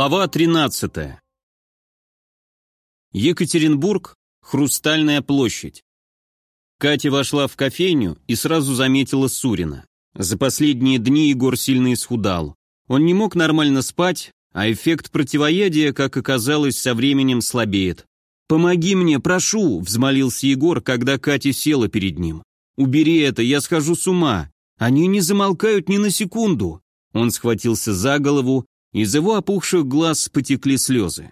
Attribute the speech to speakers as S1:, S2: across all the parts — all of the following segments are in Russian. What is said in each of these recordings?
S1: Глава 13. Екатеринбург, Хрустальная площадь. Катя вошла в кофейню и сразу заметила Сурина. За последние дни Егор сильно исхудал. Он не мог нормально спать, а эффект противоядия, как оказалось, со временем слабеет. «Помоги мне, прошу!» – взмолился Егор, когда Катя села перед ним. «Убери это, я схожу с ума. Они не замолкают ни на секунду». Он схватился за голову, из его опухших глаз потекли слезы.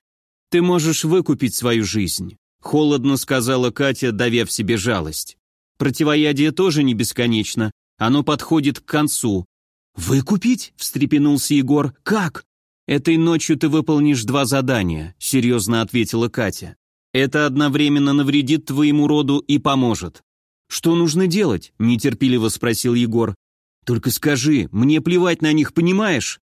S1: «Ты можешь выкупить свою жизнь», — холодно сказала Катя, давя в себе жалость. «Противоядие тоже не бесконечно, оно подходит к концу». «Выкупить?» — встрепенулся Егор. «Как?» «Этой ночью ты выполнишь два задания», — серьезно ответила Катя. «Это одновременно навредит твоему роду и поможет». «Что нужно делать?» — нетерпеливо спросил Егор. «Только скажи, мне плевать на них, понимаешь?»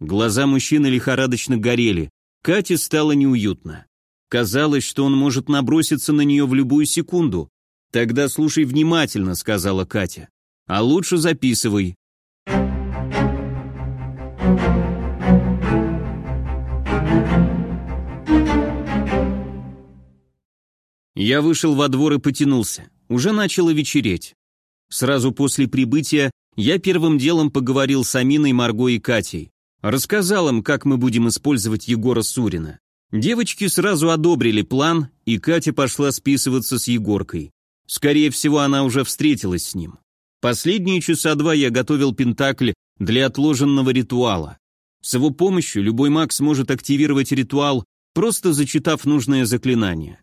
S1: Глаза мужчины лихорадочно горели. Кате стало неуютно. Казалось, что он может наброситься на нее в любую секунду. «Тогда слушай внимательно», — сказала Катя. «А лучше записывай». Я вышел во двор и потянулся. Уже начало вечереть. Сразу после прибытия я первым делом поговорил с Аминой, Марго и Катей. Рассказал им, как мы будем использовать Егора Сурина. Девочки сразу одобрили план, и Катя пошла списываться с Егоркой. Скорее всего, она уже встретилась с ним. Последние часа два я готовил Пентакль для отложенного ритуала. С его помощью любой маг сможет активировать ритуал, просто зачитав нужное заклинание.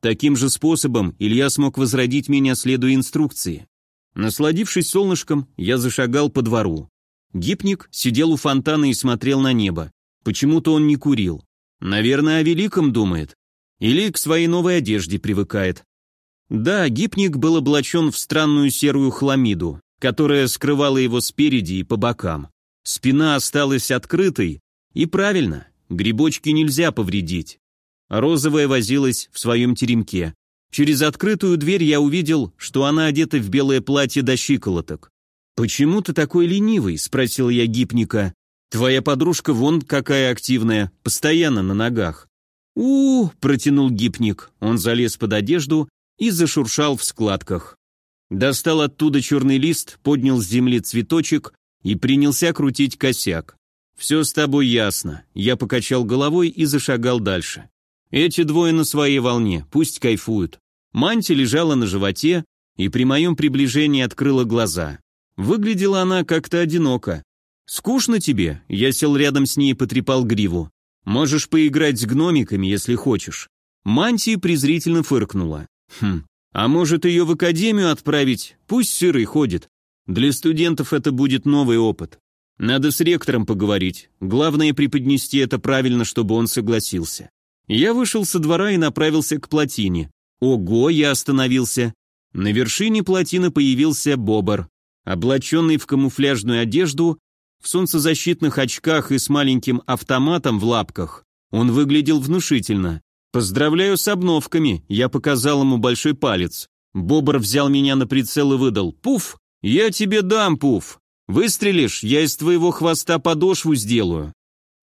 S1: Таким же способом Илья смог возродить меня, следуя инструкции. Насладившись солнышком, я зашагал по двору. Гипник сидел у фонтана и смотрел на небо. Почему-то он не курил. Наверное, о великом думает. Или к своей новой одежде привыкает. Да, гипник был облачен в странную серую хламиду, которая скрывала его спереди и по бокам. Спина осталась открытой, и правильно, грибочки нельзя повредить. Розовая возилась в своем теремке. Через открытую дверь я увидел, что она одета в белое платье до щиколоток. «Почему ты такой ленивый?» – спросил я гипника. «Твоя подружка вон какая активная, постоянно на ногах». у, -у, -у протянул гипник. Он залез под одежду и зашуршал в складках. Достал оттуда черный лист, поднял с земли цветочек и принялся крутить косяк. «Все с тобой ясно». Я покачал головой и зашагал дальше. Эти двое на своей волне, пусть кайфуют. Манти лежала на животе и при моем приближении открыла глаза. Выглядела она как-то одиноко. «Скучно тебе?» Я сел рядом с ней и потрепал гриву. «Можешь поиграть с гномиками, если хочешь». Мантия презрительно фыркнула. «Хм, а может ее в академию отправить? Пусть сырый ходит. Для студентов это будет новый опыт. Надо с ректором поговорить. Главное преподнести это правильно, чтобы он согласился». Я вышел со двора и направился к плотине. Ого, я остановился. На вершине плотины появился бобр. Облаченный в камуфляжную одежду, в солнцезащитных очках и с маленьким автоматом в лапках, он выглядел внушительно. «Поздравляю с обновками», я показал ему большой палец. Бобр взял меня на прицел и выдал. «Пуф! Я тебе дам, Пуф! Выстрелишь, я из твоего хвоста подошву сделаю».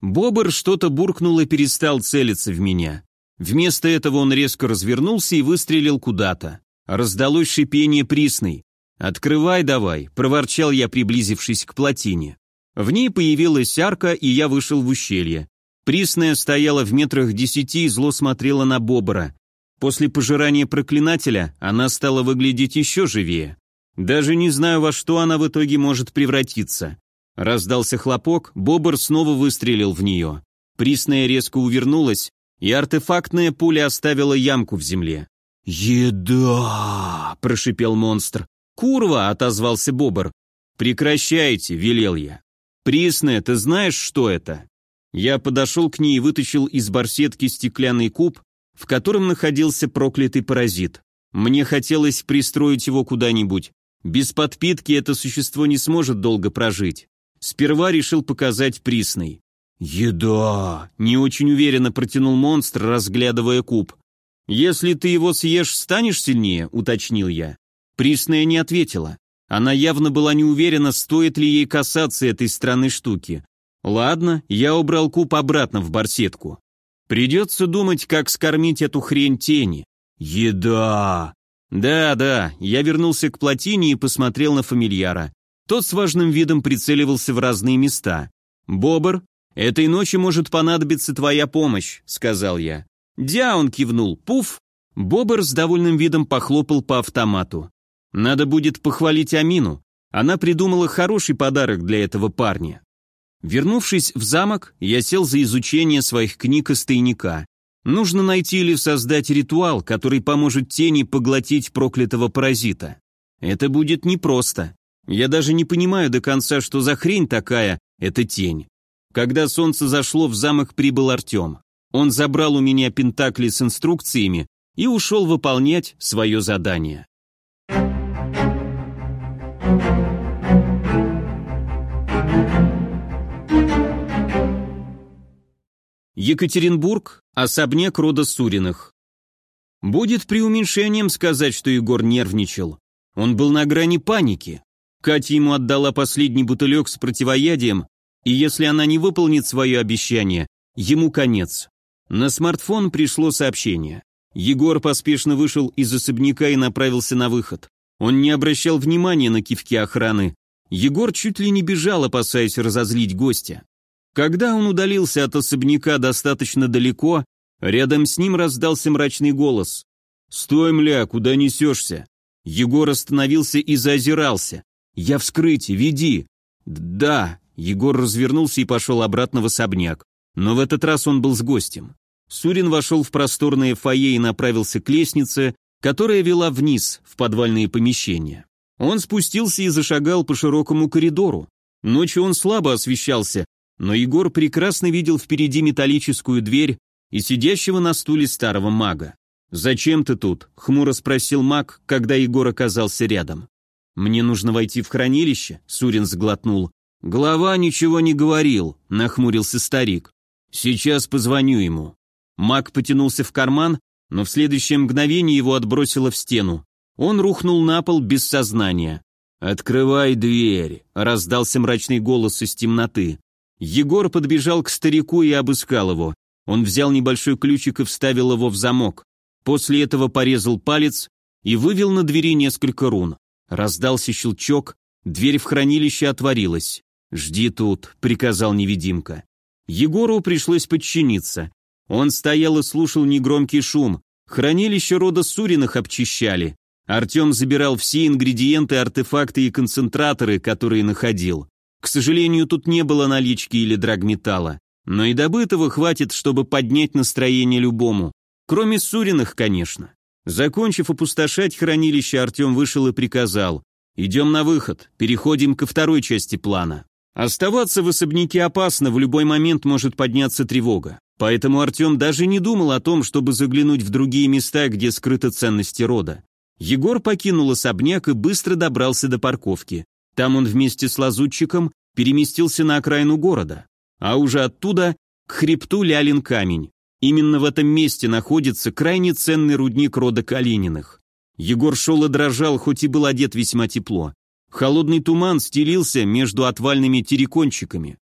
S1: Бобр что-то буркнул и перестал целиться в меня. Вместо этого он резко развернулся и выстрелил куда-то. Раздалось шипение присной. «Открывай давай», — проворчал я, приблизившись к плотине. В ней появилась арка, и я вышел в ущелье. Присная стояла в метрах десяти и зло смотрела на бобра. После пожирания проклинателя она стала выглядеть еще живее. Даже не знаю, во что она в итоге может превратиться. Раздался хлопок, бобр снова выстрелил в нее. Присная резко увернулась, и артефактная пуля оставила ямку в земле. «Еда!» – прошипел монстр. «Курва!» — отозвался Бобр. «Прекращайте!» — велел я. «Присная, ты знаешь, что это?» Я подошел к ней и вытащил из барсетки стеклянный куб, в котором находился проклятый паразит. Мне хотелось пристроить его куда-нибудь. Без подпитки это существо не сможет долго прожить. Сперва решил показать присной. «Еда!» — не очень уверенно протянул монстр, разглядывая куб. «Если ты его съешь, станешь сильнее?» — уточнил я. Присная не ответила. Она явно была не уверена, стоит ли ей касаться этой странной штуки. Ладно, я убрал куб обратно в барсетку. Придется думать, как скормить эту хрень тени. Еда! Да, да, я вернулся к плотине и посмотрел на фамильяра. Тот с важным видом прицеливался в разные места. «Бобр, этой ночью может понадобиться твоя помощь», — сказал я. «Дя», — он кивнул, «пуф». Бобр с довольным видом похлопал по автомату. «Надо будет похвалить Амину. Она придумала хороший подарок для этого парня». Вернувшись в замок, я сел за изучение своих книг из тайника. Нужно найти или создать ритуал, который поможет тени поглотить проклятого паразита. Это будет непросто. Я даже не понимаю до конца, что за хрень такая эта тень. Когда солнце зашло, в замок прибыл Артем. Он забрал у меня пентакли с инструкциями и ушел выполнять свое задание. Екатеринбург, особняк рода Суриных. Будет преуменьшением сказать, что Егор нервничал. Он был на грани паники. Катя ему отдала последний бутылек с противоядием, и если она не выполнит свое обещание, ему конец. На смартфон пришло сообщение. Егор поспешно вышел из особняка и направился на выход. Он не обращал внимания на кивки охраны. Егор чуть ли не бежал, опасаясь разозлить гостя. Когда он удалился от особняка достаточно далеко, рядом с ним раздался мрачный голос. «Стой, мля, куда несешься?» Егор остановился и заозирался. «Я вскрытие, веди!» «Да!» Егор развернулся и пошел обратно в особняк. Но в этот раз он был с гостем. Сурин вошел в просторное фойе и направился к лестнице, которая вела вниз, в подвальные помещения. Он спустился и зашагал по широкому коридору. Ночью он слабо освещался, но Егор прекрасно видел впереди металлическую дверь и сидящего на стуле старого мага. «Зачем ты тут?» — хмуро спросил маг, когда Егор оказался рядом. «Мне нужно войти в хранилище», — Сурин сглотнул. «Глава ничего не говорил», — нахмурился старик. «Сейчас позвоню ему». Маг потянулся в карман, но в следующее мгновение его отбросило в стену. Он рухнул на пол без сознания. «Открывай дверь», — раздался мрачный голос из темноты. Егор подбежал к старику и обыскал его. Он взял небольшой ключик и вставил его в замок. После этого порезал палец и вывел на двери несколько рун. Раздался щелчок, дверь в хранилище отворилась. «Жди тут», — приказал невидимка. Егору пришлось подчиниться. Он стоял и слушал негромкий шум. Хранилище рода Суриных обчищали. Артем забирал все ингредиенты, артефакты и концентраторы, которые находил. К сожалению, тут не было налички или драгметалла, но и добытого хватит, чтобы поднять настроение любому, кроме Суриных, конечно. Закончив опустошать хранилище, Артем вышел и приказал, идем на выход, переходим ко второй части плана. Оставаться в особняке опасно, в любой момент может подняться тревога. Поэтому Артем даже не думал о том, чтобы заглянуть в другие места, где скрыты ценности рода. Егор покинул особняк и быстро добрался до парковки. Там он вместе с лазутчиком переместился на окраину города, а уже оттуда к хребту Лялин камень. Именно в этом месте находится крайне ценный рудник рода Калининых. Егор шел и дрожал, хоть и был одет весьма тепло. Холодный туман стелился между отвальными терекончиками.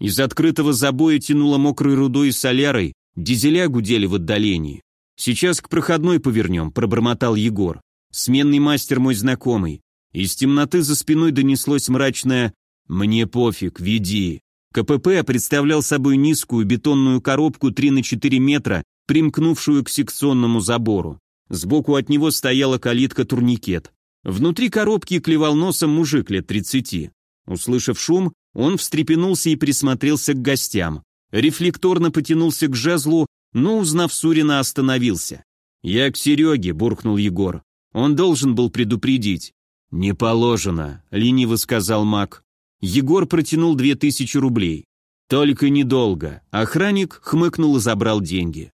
S1: Из открытого забоя тянуло мокрой рудой и солярой, дизеля гудели в отдалении. «Сейчас к проходной повернем», — пробормотал Егор. «Сменный мастер мой знакомый. Из темноты за спиной донеслось мрачное «Мне пофиг, веди». КПП представлял собой низкую бетонную коробку 3 на 4 метра, примкнувшую к секционному забору. Сбоку от него стояла калитка-турникет. Внутри коробки клевал носом мужик лет 30. Услышав шум, он встрепенулся и присмотрелся к гостям. Рефлекторно потянулся к жезлу, но, узнав Сурина, остановился. «Я к Сереге», — буркнул Егор. «Он должен был предупредить». «Не положено», — лениво сказал маг. Егор протянул две тысячи рублей. «Только недолго». Охранник хмыкнул и забрал деньги.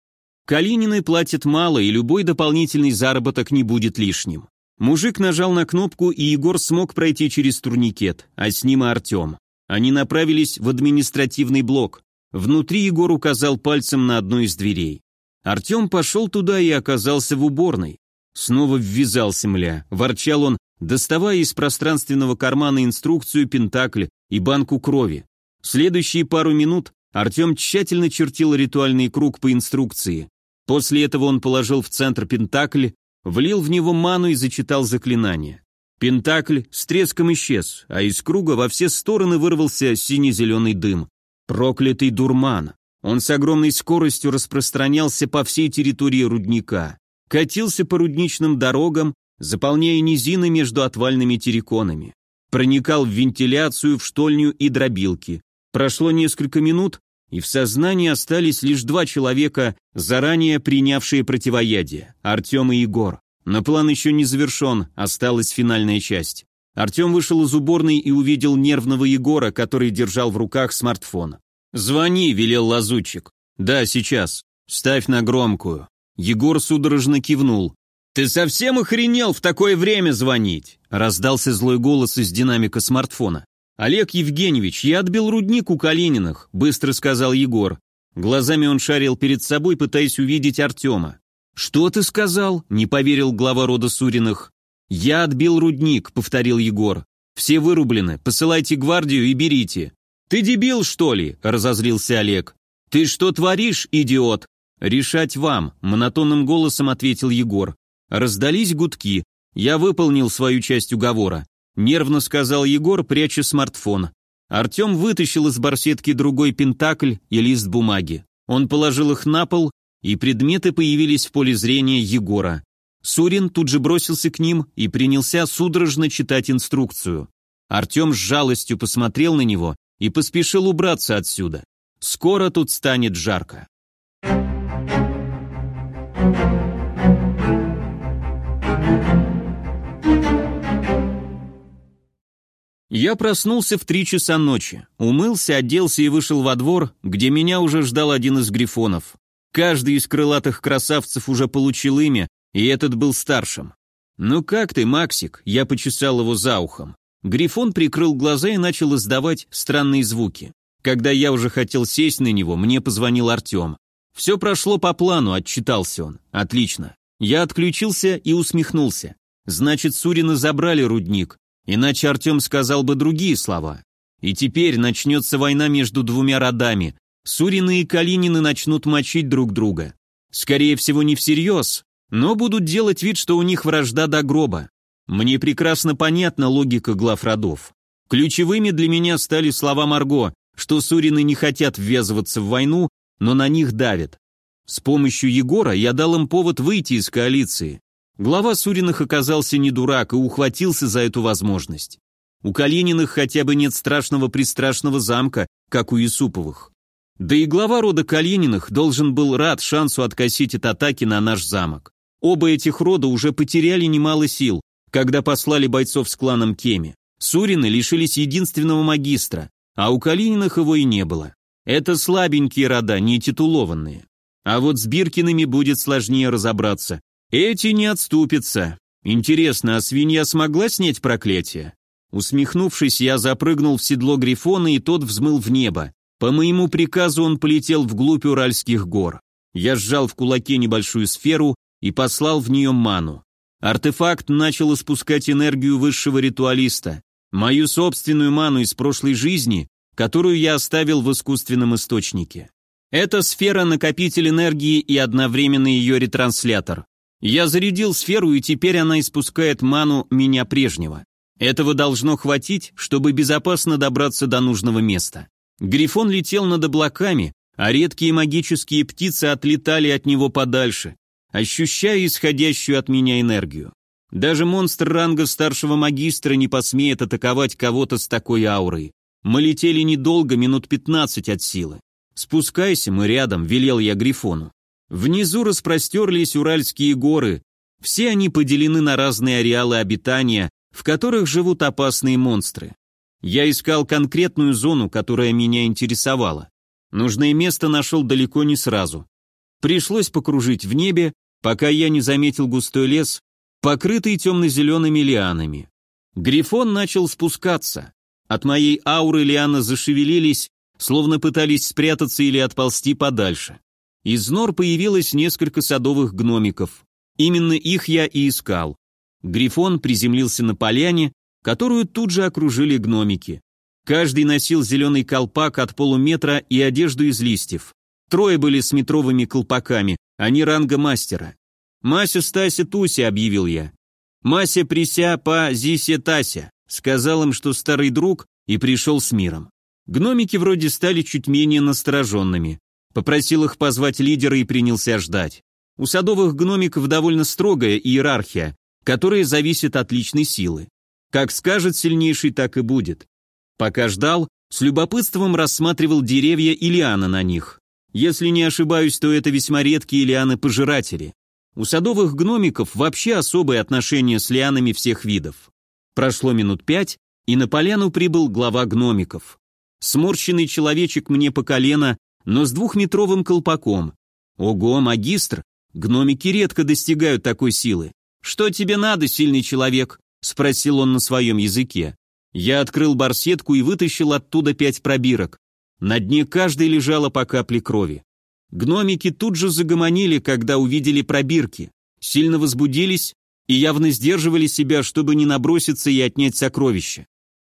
S1: Калинины платят мало, и любой дополнительный заработок не будет лишним. Мужик нажал на кнопку, и Егор смог пройти через турникет, а с ним и Артем. Они направились в административный блок. Внутри Егор указал пальцем на одну из дверей. Артем пошел туда и оказался в уборной. Снова ввязался мля. Ворчал он, доставая из пространственного кармана инструкцию, пентакль и банку крови. Следующие пару минут Артем тщательно чертил ритуальный круг по инструкции. После этого он положил в центр пентакль, влил в него ману и зачитал заклинание. Пентакль с треском исчез, а из круга во все стороны вырвался сине-зеленый дым. Проклятый дурман. Он с огромной скоростью распространялся по всей территории рудника. Катился по рудничным дорогам, заполняя низины между отвальными терриконами. Проникал в вентиляцию, в штольню и дробилки. Прошло несколько минут, и в сознании остались лишь два человека, заранее принявшие противоядие – Артем и Егор. Но план еще не завершен, осталась финальная часть. Артем вышел из уборной и увидел нервного Егора, который держал в руках смартфон. «Звони», — велел лазутчик. «Да, сейчас. Ставь на громкую». Егор судорожно кивнул. «Ты совсем охренел в такое время звонить?» Раздался злой голос из динамика смартфона. «Олег Евгеньевич, я отбил рудник у Калининых», — быстро сказал Егор. Глазами он шарил перед собой, пытаясь увидеть Артема. «Что ты сказал?» — не поверил глава рода Суриных. «Я отбил рудник», — повторил Егор. «Все вырублены, посылайте гвардию и берите». «Ты дебил, что ли?» — разозлился Олег. «Ты что творишь, идиот?» «Решать вам», — монотонным голосом ответил Егор. Раздались гудки. Я выполнил свою часть уговора. Нервно сказал Егор, пряча смартфон. Артем вытащил из барсетки другой пентакль и лист бумаги. Он положил их на пол и предметы появились в поле зрения Егора. Сурин тут же бросился к ним и принялся судорожно читать инструкцию. Артем с жалостью посмотрел на него и поспешил убраться отсюда. Скоро тут станет жарко. Я проснулся в три часа ночи, умылся, оделся и вышел во двор, где меня уже ждал один из грифонов. Каждый из крылатых красавцев уже получил имя, и этот был старшим. «Ну как ты, Максик?» Я почесал его за ухом. Грифон прикрыл глаза и начал издавать странные звуки. Когда я уже хотел сесть на него, мне позвонил Артем. «Все прошло по плану», — отчитался он. «Отлично». Я отключился и усмехнулся. Значит, Сурина забрали рудник, иначе Артем сказал бы другие слова. И теперь начнется война между двумя родами, Сурины и Калинины начнут мочить друг друга. Скорее всего, не всерьез, но будут делать вид, что у них вражда до гроба. Мне прекрасно понятна логика глав родов. Ключевыми для меня стали слова Марго, что Сурины не хотят ввязываться в войну, но на них давят. С помощью Егора я дал им повод выйти из коалиции. Глава Суриных оказался не дурак и ухватился за эту возможность. У Калининых хотя бы нет страшного пристрашного замка, как у Юсуповых. Да и глава рода Калининых должен был рад шансу откосить от атаки на наш замок. Оба этих рода уже потеряли немало сил, когда послали бойцов с кланом Кеми. Сурины лишились единственного магистра, а у Калининых его и не было. Это слабенькие рода, не титулованные. А вот с Биркиными будет сложнее разобраться. Эти не отступятся. Интересно, а свинья смогла снять проклятие? Усмехнувшись, я запрыгнул в седло Грифона, и тот взмыл в небо. По моему приказу он полетел вглубь Уральских гор. Я сжал в кулаке небольшую сферу и послал в нее ману. Артефакт начал испускать энергию высшего ритуалиста, мою собственную ману из прошлой жизни, которую я оставил в искусственном источнике. Эта сфера – накопитель энергии и одновременно ее ретранслятор. Я зарядил сферу, и теперь она испускает ману меня прежнего. Этого должно хватить, чтобы безопасно добраться до нужного места. Грифон летел над облаками, а редкие магические птицы отлетали от него подальше, ощущая исходящую от меня энергию. Даже монстр ранга старшего магистра не посмеет атаковать кого-то с такой аурой. Мы летели недолго, минут пятнадцать от силы. «Спускайся, мы рядом», — велел я Грифону. Внизу распростерлись Уральские горы. Все они поделены на разные ареалы обитания, в которых живут опасные монстры. Я искал конкретную зону, которая меня интересовала. Нужное место нашел далеко не сразу. Пришлось покружить в небе, пока я не заметил густой лес, покрытый темно-зелеными лианами. Грифон начал спускаться. От моей ауры лианы зашевелились, словно пытались спрятаться или отползти подальше. Из нор появилось несколько садовых гномиков. Именно их я и искал. Грифон приземлился на поляне, которую тут же окружили гномики. Каждый носил зеленый колпак от полуметра и одежду из листьев. Трое были с метровыми колпаками, они ранга мастера. «Мася, Стася, Туся», — объявил я. «Мася, Прися, Па, Зися, Тася», — сказал им, что старый друг, и пришел с миром. Гномики вроде стали чуть менее настороженными. Попросил их позвать лидера и принялся ждать. У садовых гномиков довольно строгая иерархия, которая зависит от личной силы. Как скажет сильнейший, так и будет. Пока ждал, с любопытством рассматривал деревья и лианы на них. Если не ошибаюсь, то это весьма редкие лианы-пожиратели. У садовых гномиков вообще особые отношения с лианами всех видов. Прошло минут пять, и на поляну прибыл глава гномиков. Сморщенный человечек мне по колено, но с двухметровым колпаком. Ого, магистр! Гномики редко достигают такой силы. «Что тебе надо, сильный человек?» — спросил он на своем языке. Я открыл барсетку и вытащил оттуда пять пробирок. На дне каждой лежало по капле крови. Гномики тут же загомонили, когда увидели пробирки, сильно возбудились и явно сдерживали себя, чтобы не наброситься и отнять сокровища.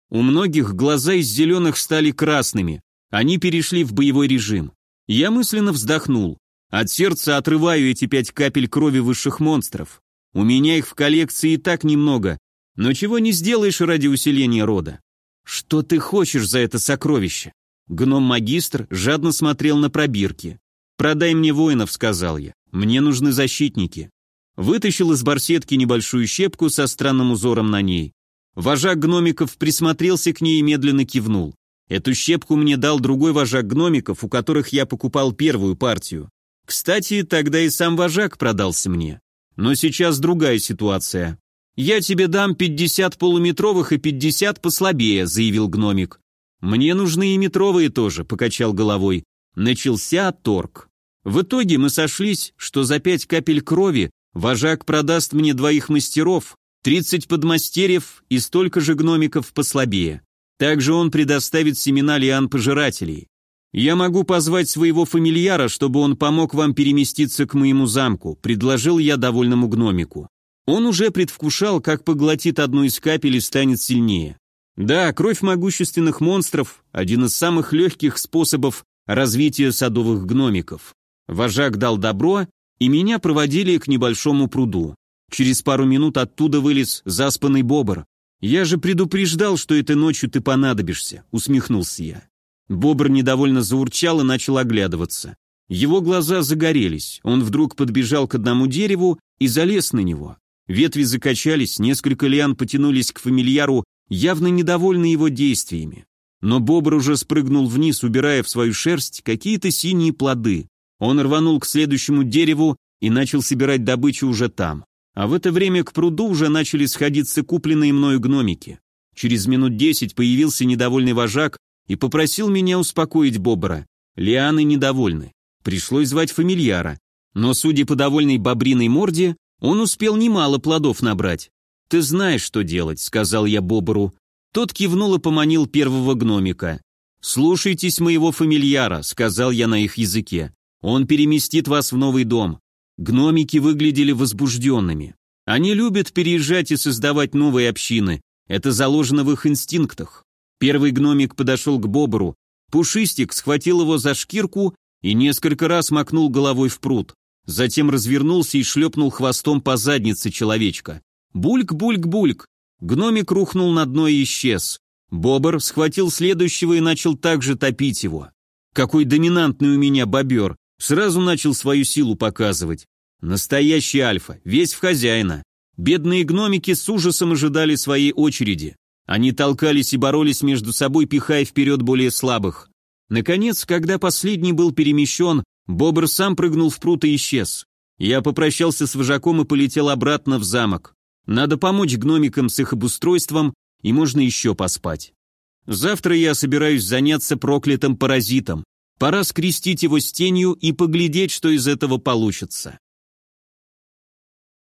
S1: У многих глаза из зеленых стали красными, они перешли в боевой режим. Я мысленно вздохнул. От сердца отрываю эти пять капель крови высших монстров. У меня их в коллекции и так немного, но чего не сделаешь ради усиления рода. Что ты хочешь за это сокровище? Гном-магистр жадно смотрел на пробирки. «Продай мне воинов», — сказал я. «Мне нужны защитники». Вытащил из барсетки небольшую щепку со странным узором на ней. Вожак гномиков присмотрелся к ней и медленно кивнул. Эту щепку мне дал другой вожак гномиков, у которых я покупал первую партию. Кстати, тогда и сам вожак продался мне. Но сейчас другая ситуация. «Я тебе дам 50 полуметровых и 50 послабее», — заявил гномик. «Мне нужны и метровые тоже», — покачал головой. Начался торг. В итоге мы сошлись, что за пять капель крови вожак продаст мне двоих мастеров, 30 подмастерьев и столько же гномиков послабее. Также он предоставит семена лиан-пожирателей. Я могу позвать своего фамильяра, чтобы он помог вам переместиться к моему замку, предложил я довольному гномику. Он уже предвкушал, как поглотит одну из капель и станет сильнее. Да, кровь могущественных монстров – один из самых легких способов развития садовых гномиков. Вожак дал добро, и меня проводили к небольшому пруду. Через пару минут оттуда вылез заспанный бобр. «Я же предупреждал, что этой ночью ты понадобишься», — усмехнулся я. Бобр недовольно заурчал и начал оглядываться. Его глаза загорелись, он вдруг подбежал к одному дереву и залез на него. Ветви закачались, несколько лиан потянулись к фамильяру явно недовольны его действиями. Но бобр уже спрыгнул вниз, убирая в свою шерсть какие-то синие плоды. Он рванул к следующему дереву и начал собирать добычу уже там. А в это время к пруду уже начали сходиться купленные мною гномики. Через минут десять появился недовольный вожак и попросил меня успокоить бобра. Лианы недовольны. Пришлось звать фамильяра. Но, судя по довольной бобриной морде, он успел немало плодов набрать. «Ты знаешь, что делать», — сказал я Бобру. Тот кивнул и поманил первого гномика. «Слушайтесь моего фамильяра», — сказал я на их языке. «Он переместит вас в новый дом». Гномики выглядели возбужденными. Они любят переезжать и создавать новые общины. Это заложено в их инстинктах. Первый гномик подошел к Бобру. Пушистик схватил его за шкирку и несколько раз макнул головой в пруд. Затем развернулся и шлепнул хвостом по заднице человечка. Бульк-бульк-бульк. Гномик рухнул на дно и исчез. Бобр схватил следующего и начал также топить его. Какой доминантный у меня бобер. Сразу начал свою силу показывать. Настоящий альфа, весь в хозяина. Бедные гномики с ужасом ожидали своей очереди. Они толкались и боролись между собой, пихая вперед более слабых. Наконец, когда последний был перемещен, Бобр сам прыгнул в пруд и исчез. Я попрощался с вожаком и полетел обратно в замок. Надо помочь гномикам с их обустройством, и можно еще поспать. Завтра я собираюсь заняться проклятым паразитом. Пора скрестить его с тенью и поглядеть, что из этого получится.